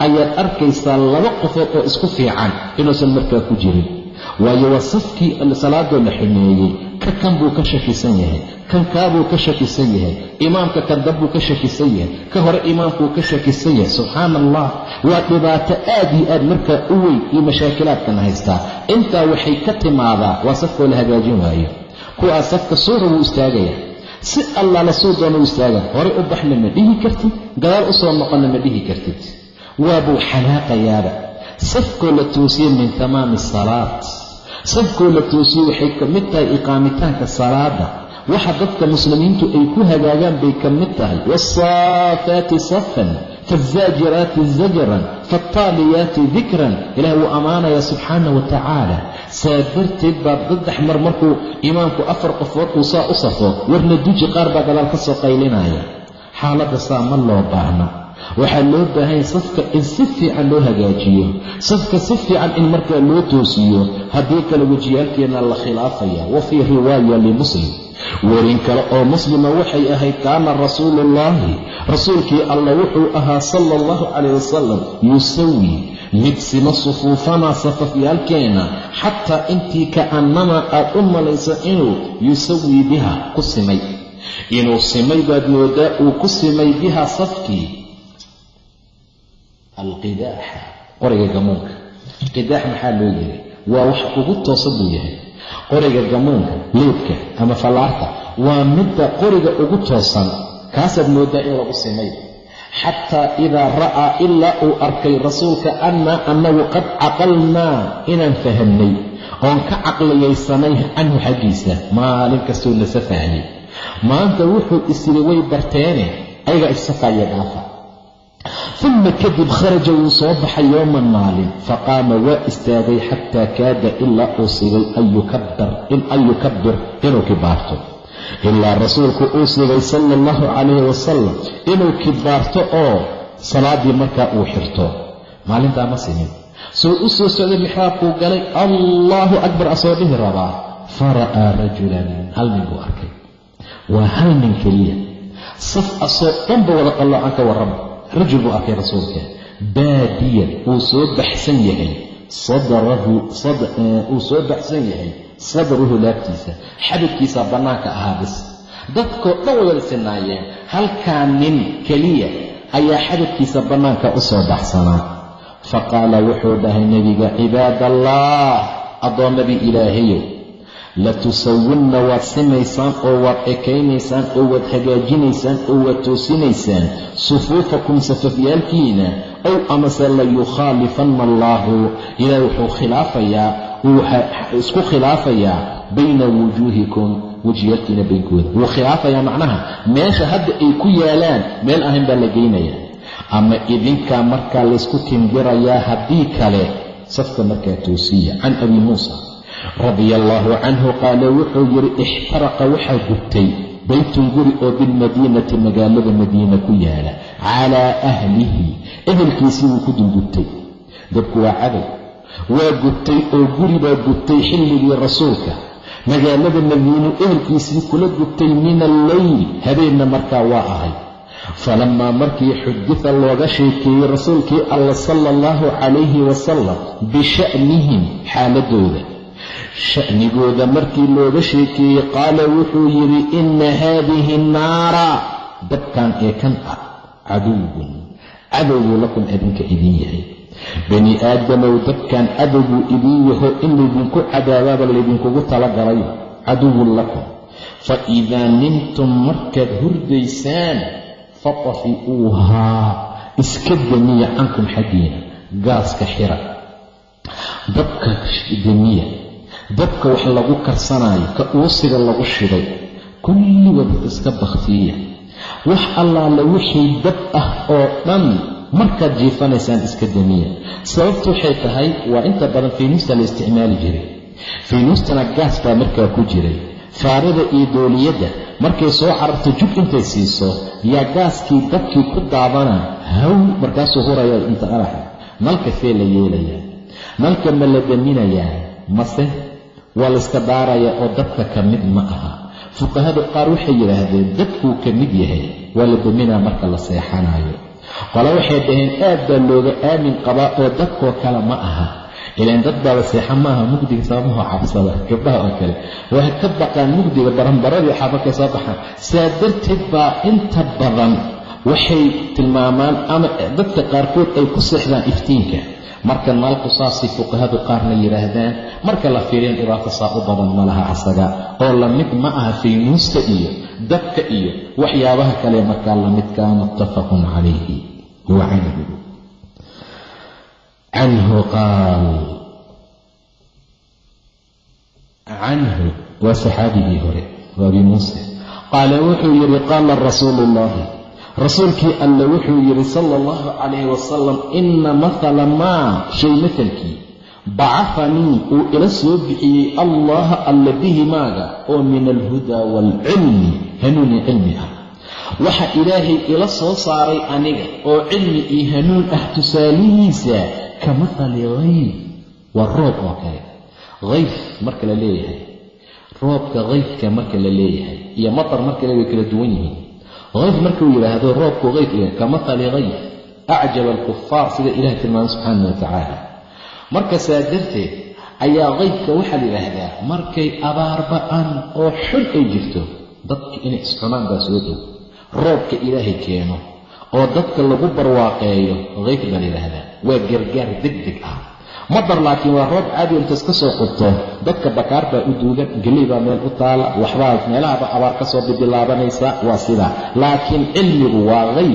ayaad arkaysaa laba qofood oo isku fiican inuusan markaa ku jirin. Waayo waa safkii salaadoo la xumeeyey ka kan buu ka shakisan yahay kan kaabuu ka shakisan yahay imaamka kan danbuu ka shakisan yahay ka hore imaamkuu ka shakisan yahay subxaana allah waa dhibaato aad iyo aad markaa u weyn iyo mashaakilaadkana haystaa. Intaa waxay ka timaadaa waa safkoo la hagaajin waayo. Kuwaas safka suura wuu istaagaya. Si allaala suu doona u istaagaa horey u baxna ma dhihi kartid gadaal u soo noqonna ma dhihi kartid waabuu xanaaqayaaba safkoo la toosiye min tamaami asalaat safkoo la toosiye waxay ka mid tahay iqaamitaanka salaada. Waxa dadka muslimiintu ay ku hagaagaan bay ka mid tahay. Waasaafaati safan faalzaajiraati zajran faataaliyaati dikran. Ilaah wuu ammaanayaa subxaana wa tacaala. Saa darteed baa saddex mar markuu imaamku afar qofood uu saa u safo warna duji qaar baa gadaal ka soo qaylinaya. Xaaladda saa ma loo baahna waxaa loo baahanya safka in si fiican loo hagaajiyo safka si fiican in markaa loo toosiyo haddii kale wejiyaalkeenna la khilaafaya. Wa fii riwaaya limuslim werin kale oo muslima waxay ahayd kaana rasuuluullaahi rasuulkii allah wuxuu ahaa sala allahu calayh wasalam yusawi mid sima sufuufanaa safafyaalkeenna xataa intii ka'annamaa aad u malayso inuu yusawii biha ku simay. Inuu simay baad moodaa uu ku simay biha safkii alqidaaxa qoriga gamuunka. Qidaax maxaa loo yiri? Waa wax ugu toosa buu yahay. Qoriga gamuunka leedka ama fallaarta waa midda qoriga ugu toosan. Kaasaad moodaa in lagu simay. Xataa idaa ra'aa ilaa uu arkay rasuulka annaa annagu qad caqalnaa inaan fahamnay oon ka caqliyaysanay canhu xaggiisa maalin nasa fahmay maanta wuxuu isiri way barteene ayagaa issafaaya dhaafa uma kadib kharaja wuu soo baxay yowman maalin faqaama waa istaagay xataa kaada ilaa uu sigay an yukabir inuu kibaarto ilaa rasuulku uu sigay sala allahu calayhi wasalam inuu kibaarto oo salaadii markaa uu xirto maalintaa ma simin soo u soo socday mixraabkuu galay allaahu akbar asoo dhihi rabaa fara'aa rajulan hal nin buu arkay waa hal nin keliya saf asoo dhanba wada qalloocan ka warrama rajul buu arkay rasuulka baadiyan uu soo baxsan yahay. uu soo baxsan yahay. sadruhu laabtiisa. xabadkiisaa bannaanka ahaa bis dadkoo dhan way wada sinaayeen. halkaa nin keliya ayaa xabadkiisa bannaanka u soo baxsanaa. fa qaala wuxuu dhahay nebiga cibaadallah addoommadii ilaahayow latusawinna waad simaysaan oo waad ekaynaysaan oo waad hagaajinaysaan oo waad toosinaysaan sufuufakum safafyaalkiina ow amase layukhaalifanna allaahu. Ilaah wuxuu khilaafayaa isku khilaafayaa bayna wujuuhikum wejiyaalkiina baynkooda. Wuu khilaafayaa macnaha meesha hadda ay ku yaalaan meel ahayn baa la geynayaa. Ama idinkaa markaa laysku timbirayaa haddii kale safka markaa toosiya. Can abi muusa radia allaahu canhu qaala wuxuu yidhi ixtaraqa waxaa gubtay baytun guri oo bilmadiinati magaalada madiina ku yaalla calaa ahlihi. Ehelkiisii wuu ku dulgubtay. Dabku waa cadow waa gubtay oo guri baa gubtay xilligii rasuulka. Magaalada madiinu ehelkiisii kula gubtay min alleyl habeenna markaa waa ahay. Falamaa markii xudita looga sheekeeyey rasuulkii alla sala allahu calayhi wasalam bisha'nihim xaaladooda sha'nigooda markii looga sheekeeyey qaala wuxuu yidhi inna haadihi naara. Dabkan ee kan ah caduwun cadowbuu lakum adinka idin yahay. Bani aadamow dabkan cadowbuu idin yaho in laydinku cadaabaaba laydinkugu talagalay caduwun lakum. Fa idaa nimtum markaad hurdaysaan fatafi'uuhaa iska demiya cankum xaggiina gaaska xira. Dabka demiya dabka wax lagu karsanaayo ka uusiga lagu shiday kulligood iska bakhtiiya. Wax allaale wixii dab ah oo dhan markaad jiifanaysaan iska demiya sababtu waxay tahay waa inta badan faynuusta la isticmaali jiray. Faynuustana gaas baa markaa ku jiray. Faarida iyo dooliyadda markay soo cararto jug intay siiso yaa gaaskii dabkii ku daadana haw markaasuu huraya inta araxa nalka fee la yeelayaa. Nalka ma la daminayaa mase waa layska daarayaa oo dabka ka mid ma aha. Fuqahadu qaar waxay yidhaahdeen dabkuu ka mid yahay waa la daminaa marka la seexanaayo. Qole waxay dhaheen aad baa looga aamin qabaa oo dadkoo kale ma aha. Ilaan dad baaba seexa maaha mugdiga sababaho cabsada gabdhaha oo kale. Way ka baqaan mugdiga baranbaradii xaabakay soo baxaan. Saa darteed baa inta badan waxay tilmaamaan ama dadka qaarkood ay ku seexdaan iftiinka marka naalku saasay fuqahadu qaarna yidhaahdaan marka la fiiriyan dhibaato saa u badan ma laha asaga. Oo la mid ma aha faynuusta iyo dabka iyo waxyaabaha kale markaa lamidkaa muttafaqun calayhi. Wa canhu canhu qaal. Canhu waa saxaabigii hore waa abi muuse qaala wuxuu yidhi qaala rasuulu ullaahi rasuulkii alle wuxuu yidhi sala allahu calayhi wasalam inna mathala maa shay matalkii bacafanii uu ila soo bixiyey allaha alle bihi maaga oo min alhudaa waalcilmi hanuuni cilmi ah. Waxa ilaahay ila soo saaray aniga oo cilmi iyo hanuun ah tusaalihiisa ka mathali hayf waa roob oo kale. Hayf marka la leeyahay roobka hayfka marka la leeyahay iyo matar marka way kala duwan yihiin hayf markuu yidhaahdo roobku hayf ka mathali hayf acjaba alkufaar sida ilahay tilmaamay subxaana wa tacaala marka saa darteed ayaa qaybka waxaa la yidhaahdaa markay abaar ba'an oo xun ay jirto dadka inay iscunaan baa soo dhow. Roobka ilaahay keeno oo dadka lagu barwaaqeeyo qayb baa la yidhaahdaa waa gargaar deg deg ah madar laakiin waa roob caadi inta iska soo qurto. Dadka bakaar baa u duugan geley baa meel u taala waxbaa meelahaba abaar ka soo bibilaabanaysa waa sidaa laakiin cilmigu waa qayb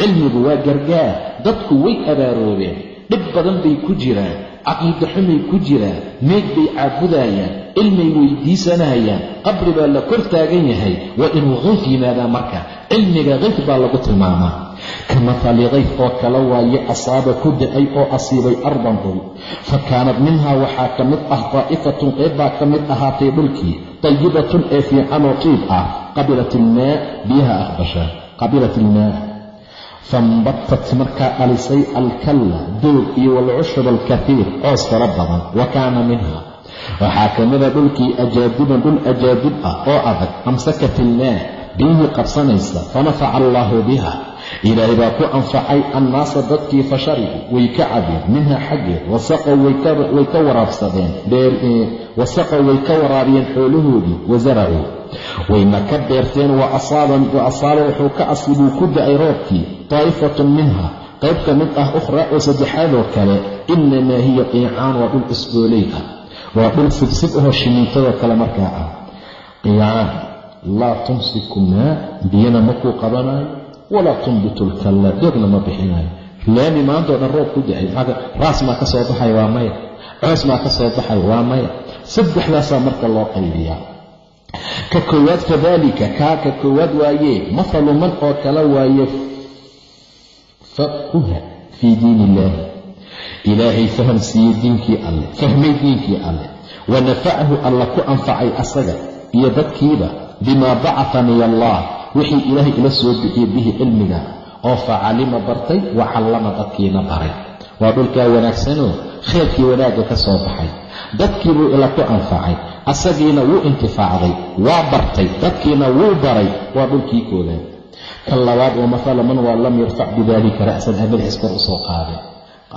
cilmigu waa gargaar. Dadku way abaaroobeen dhib badan bay ku jiraan caqiida xumay ku jiraan meeg bay caabudayaan cilmay weydiisanayaan qabri baa la kor taagan yahay waa inuu qayf yimaadaa marka. Cilmiga qayf baa lagu tilmaamaa ka mathali qayf oo kale waaye asaaba ku da'ay oo asiibay ardan dhul fa kaanad minhaa waxaa ka mid ah daa'ifatun qayb baa ka mid ahaatay dhulkii tayibatun ee fiicanoo qiib ah qabilat ilmaa biyaha aqbasha qabilat ilmaa fambatat markaa dhalisay alkalla doog iyo walcushub alkaiir coos fara badan wa kaana minha waxaa ka mida dhulkii ajaadiban dhul ajaadib ah oo adag amsakat ilmaa biyihii qabsanaysa fanafaca allaahu biha ilaahay baa ku anfacay annaasa dadkii fasharibuu way ka cabeen minha xaggeed wasaqow way ka waraabsadeen wasaqow way ka waraabiyeen xoolahoodii wasaracuu wayna ka beerteen wa asaaba wuxuu ka asibuu ku da'ay roobkii daa'ifatun minha. Qayb ka mid ah ukhraa oo saddexaadoo kale inamaa hiya qiicaan waa dhul isbooley ah. Waa dhul sibsib ahoo shimiintadoo kale markaa ah. Qiicaan laa tumsiku maa biyana makuu qabanayo walaa tunbitu lkalla doogna ma bixinayo laami maantao dhan roob ku da'ay raas maa baxay waa maya coos maa ka soo baxay waa maya saddexdaasaa marka loo qaybiyaa ka koowaad kadalika kaa ka koowaad waaye mathalu man oo kale waaye faquha fii diin illaahi ilaahay faham siiyey diinkii alleh fahmay diinkii alleh wa nafacahu alla ku anfacay asaga iyo dadkiiba bimaa bacafanii allah wixii ilaahay ila soo bixiyey bihi cilmiga oo facalima bartay wa callama dadkiina baray. Waa dhulkaa wanaagsanoo kheyrkii wanaagga ka soo baxay. Dadkiibuu ila ku anfacay. Asagiina wuu intifaacday waa bartay. Dadkiina wuu baray waa dhulkii koodaad kan labaad oo mathala man waa lam yarfac bidaalika ra'san aan madaxiis kor u soo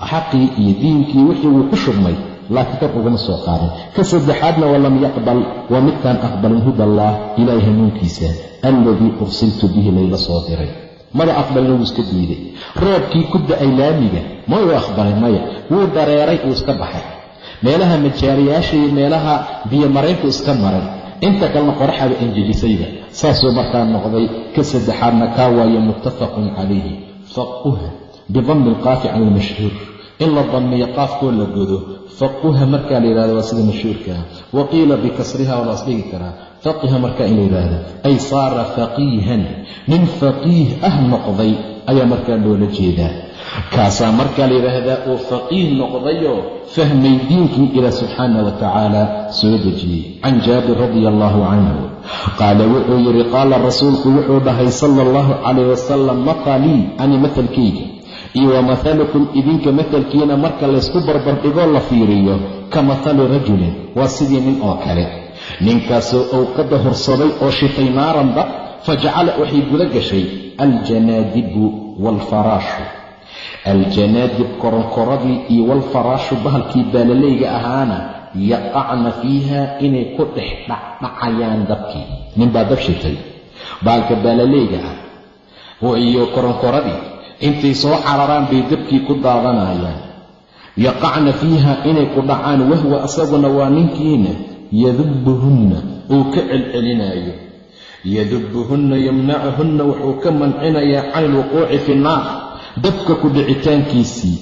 xaqii iyo diinkii wixii wuu ku shubmay laakiin kor ugama soo qaadin ka saddexaadna walam yaqbal waa midkaan aqbalin huda allah ilaahay hanuunkiisa alladii ursiltu bihi layla soo diray. Mada aqbalin wuu iska diiday. Roobkii ku da'ay laamiga mayuu aqbalin maya. Wuu dareeray uu iska baxay. Meelaha majaariyaasha iyo meelaha biyomarayntu iska maray. Inta kalena qoraxaba enjejisayba saasuu markaa noqday ka saddexaadna kaa waaye muttafaqun calayhi. Faquha bidammi alqaafi can ilmashhuur in la dammiyo qaafkoo la godo faquha markaa la yidhahdo waa sida mashhuurkaa wa qiila bikasriha waa laas dhigi karaa. Faqiha markaa in la yidhaahdo ay saara faqiihan. Nin faqiih ah noqday ayaa markaa loola jeedaa. Kaasaa markaa la yidhaahdaa oo faqiih noqdayoo fahmay diinkii ilaah subxaana wa tacaala soo dejiyey. Can jaabir radia allaahu canhu qaala wuxuu yidhi qaala rasuulku wuxuu dhahay sala allahu calayh wasalam mathalii ani matalkayga iyo wa mathalukum idinka matalkiina marka laysku barbardhigoo la fiiriyo ka mathali rajulin waa sidii nin oo kale. Ninkaasoo owqada horsaday oo shifay naaranba fajacala waxay guda gashay aljanaadibu waalfaraashu. Aljanaadib koronkoradii iyo walfaraashu bahalkii baalaleyga ahaana yaqacna fiiha inay ku dhex dhacdhacayaan dabkii. Ninbaa dab shitay baalka baalaleyga ah. Iyo koronkoradii intay soo cararaan bay dabkii ku daadanayaan. Yaqacna fiiha inay ku dhacaan wahwa asaguna waa ninkiina yadubuhunna uu ka celcelinaayo. Yadubuhunna yamnacuhunna wuxuu ka mancinayaa can ilwuquuci fi nnaar. Dabka ku dhicitaankiisii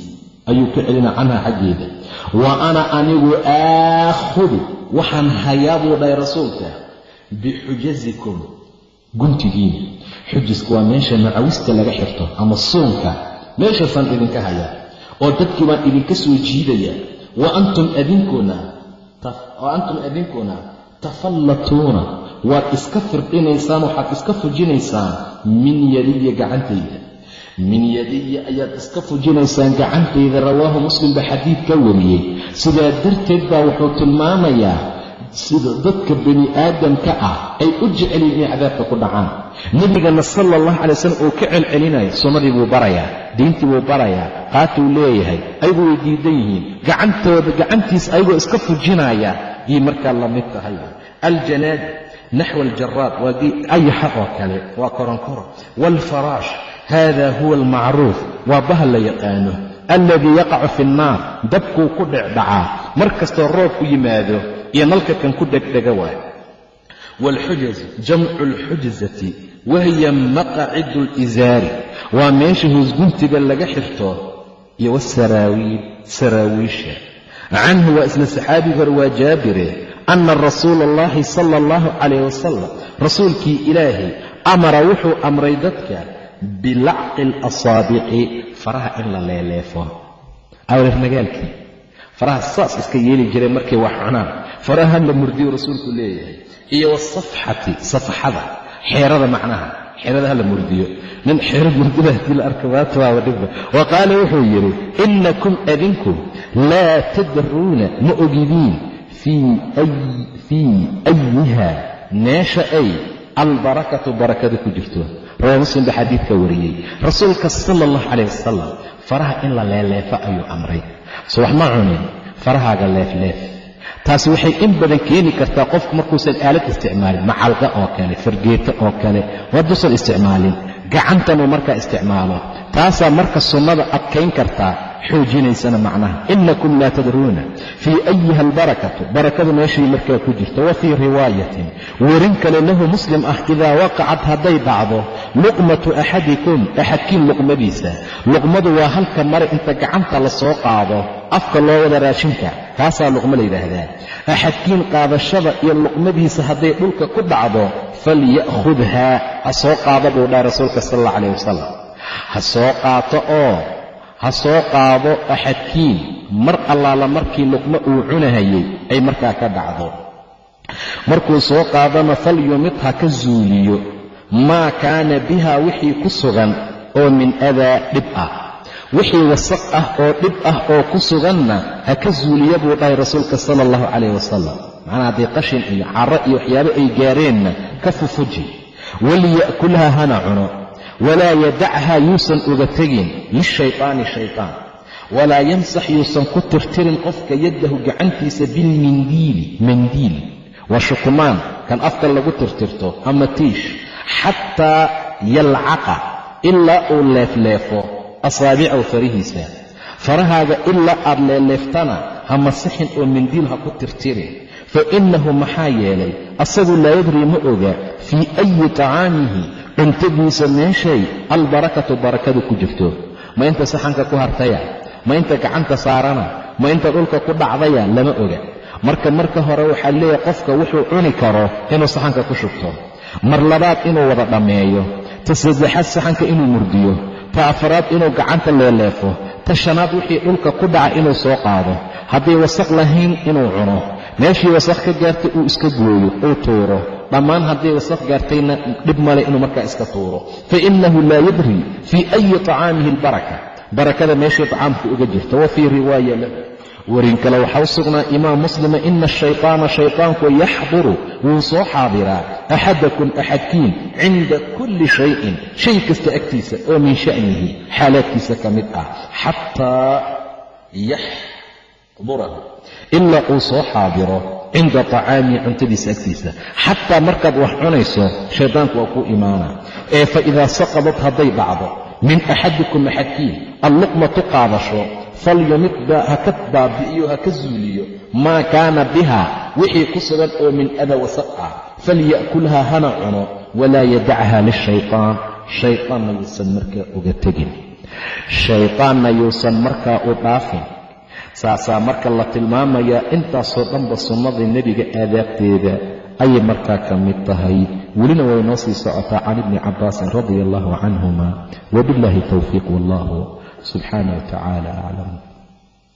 ayuu ka celina canha xaggeeda. Wa ana anigu aakhudu waxaan hayaa buu dhahay rasuulka bixujazikum guntigiina xujisku waa meesha macawista laga xirto ama suunka meeshaasaan idinka hayaa oo dadkii baan idinka soo jiidaya wa antum adinkuna tafallatuuna waad iska firdhinaysaan waxaad iska fujinaysaan min yadiya gacantayda. Min yadiya ayaad iska fujinaysaan gacantayda rawaahu muslim baa xadiid ka wariyey. Sidaa darteed baa wuxuu tilmaamayaa sida dadka bani aadamka ah ay u jecelyiin inay cadaabka ku dhacaan. Nebigana sala allahu calay wasalam uu ka celcelinayo sunnadii buu barayaa diintii buu barayaa qaatuu leeyahay ayagu way diidan yihiin gacantooda gacantiisa ayagoo iska fujinaya yay markaa la mid tahay. Aljanaad naxw aljaraad waa ayaxa oo kale waa koronkoro. Waalfaraash hada huwa almacruuf waa bahal la yaqaano. Alladii yaqacu fi nnaar dabkuu ku dhecdhacaa mar kastoo roob ku yimaado iyo nalka kan ku dhegdhega waay waalxujaz jamcu alxujzati wahiya maqacidu alisaari waa meesha hoosguntiga laga xirto iyo wasaraawiil saraawiisha canhu waa isla saxaabiga hore waa jaabire ana rasuula allahi sala allahu calayh wasalam rasuulkii ilaahay amara wuxuu amray dadka bilacqi alasaabiqi faraha in la leeleefo. Awreer magaalkii faraha saas iska yeeli jiray markay wax cunaan faraha la murdiyo rasuulku leeyahay. Iyo wasafxati safxada xeerada macnaha xeerada hala murdiyo. Nin xeero murdida haddii la arka maanta waaba dhibba wa qaala wuxuu yidhi innakum adinku laa tadruuna ma ogidiin fii ayiha meesha ay albarakatu barakada ku jirto. Rawaa muslim baa xadiidka wariyey. Rasuulka sala allahu calayh wasalam faraha in la leeleefo ayuu amray. So wax ma cunin farahaaga leefleef taasi waxay in badan keeni kartaa qofku markuusan aalad isticmaalin macalqa oo kale fargeeto oo kale waduusan isticmaalin gacantanuu markaa isticmaalo taasaa marka sunnada adkayn kartaa xoojinaysana macnaha. Inakum laa tadruuna. Fii ayiha albarakatu. Barakadu meeshay markaa ku jirto wa fii riwaayatin. Werin kale lahu muslim ah idaa waqacat hadday dhacdo luqmatu axadikum axadkiin luqmadiisa. Luqmadu waa halka mare inta gacanta la soo qaado afka loo wada raashinka. Taasaa luqmo la yidhaahdaa. Axadkiin qaadashada iyo luqmadiisa hadday dhulka ku dhacdo falya'khudhaa. Ha soo qaado buu dhahay rasuulka sal alla calayh wasalam ha soo qaato oo ha soo qaado axadkiin. Mar allaala markii luqmo uu cunahayey ay markaa ka dhacdo. Markuu soo qaadana falyumid ha ka zuuliyo. Maa kaana biha wixii ku sugan oo min adaa dhib ah. Wixii wasaq ah oo dhib ah oo ku suganna ha ka zuuliya buu dhahay rasuulka sala allahu calayh wasalam macnaa haddii qashin iyo carro iyo waxyaabo ay gaareenna ka fufuji. Waliya'kulha hana cuno walaa yadachaa yuusan uga tegin lishaytaani shaytaan. walaa yamsax yuusan ku tirtirin qofka yaddahu gacantiisa bilmindiili mandiil waa shukumaan kan afka lagu tirtirto ama tiish. Xataa yalcaqa ilaa uu leefleefo asaabicahu farihiisa. Farahaaga ilaa aad leeleeftana ha masixin oo mindiil ha ku tirtirin fa innahu maxaa yeelay asagu laa yadrii ma oga fii ayi tacaamihi cuntadiisa meeshay albarakatu barakadu ku jirto. Ma inta saxanka ku hartaya ma inta gacanta saarana ma inta dhulka ku dhacdaya lama oga. Marka marka hore waxaa leeyahay qofka wuxuu cuni karo inuu saxanka ku shubto. Mar labaad inuu wada dhammeeyo ta saddexaad saxanka inuu murdiyo ta afaraad inuu gacanta leeleefo ta shanaad wixii dhulka ku dhaca inuu soo qaado. Hadday wasaq lahayn inuu cuno meeshii wasaq ka gaartay uu iska gooyo uu tuuro dhammaan hadday wasaq gaartayna dhib male inuu markaa iska tuuro. Fa innahu laa yadri fii ayi tacaamihi albaraka. Barakada meeshii tacaamka uga jirta wa fii riwaaya warin kale waxaa u sugnaa imaam muslima ina ashayطaana shayطaanku yaxduru wuu soo xaadiraa. Axadakum axadkiin cinda kulli shayin. Shay kasta agtiisa oo min sha'nihi xaalaadkiisa ka mid ah. Xataa yaxdurahu ilaa uu soo xaadiro cinda طacaamihi cuntadiisa agtiisa. Xataa markaad wax cunayso shaydaanku waa kuu imaana ee faidaa saqadat hadday dhacdo min axadikum axadkiin alluqmatu qaadasho falyumid ha ka baabi'iyo ha ka zuuliyo maa kaana biha wixii ku sugan oo min ada wasaq ah falya'kulha hana cuno walaa yadachaa lishaytaan. Shaytaanna yuusan markaa uga tegin. Shaytaanna yuusan markaa u dhaafin saasaa marka la tilmaamayaa intaasoo dhanba sunnada nebiga aadaabteeda ayay markaa ka mid tahay. Welina way noo sii socotaa can ibni cabaasin radia allahu canhuma wabillaahi towfiiq wallahu subxaana wa tacaala aclam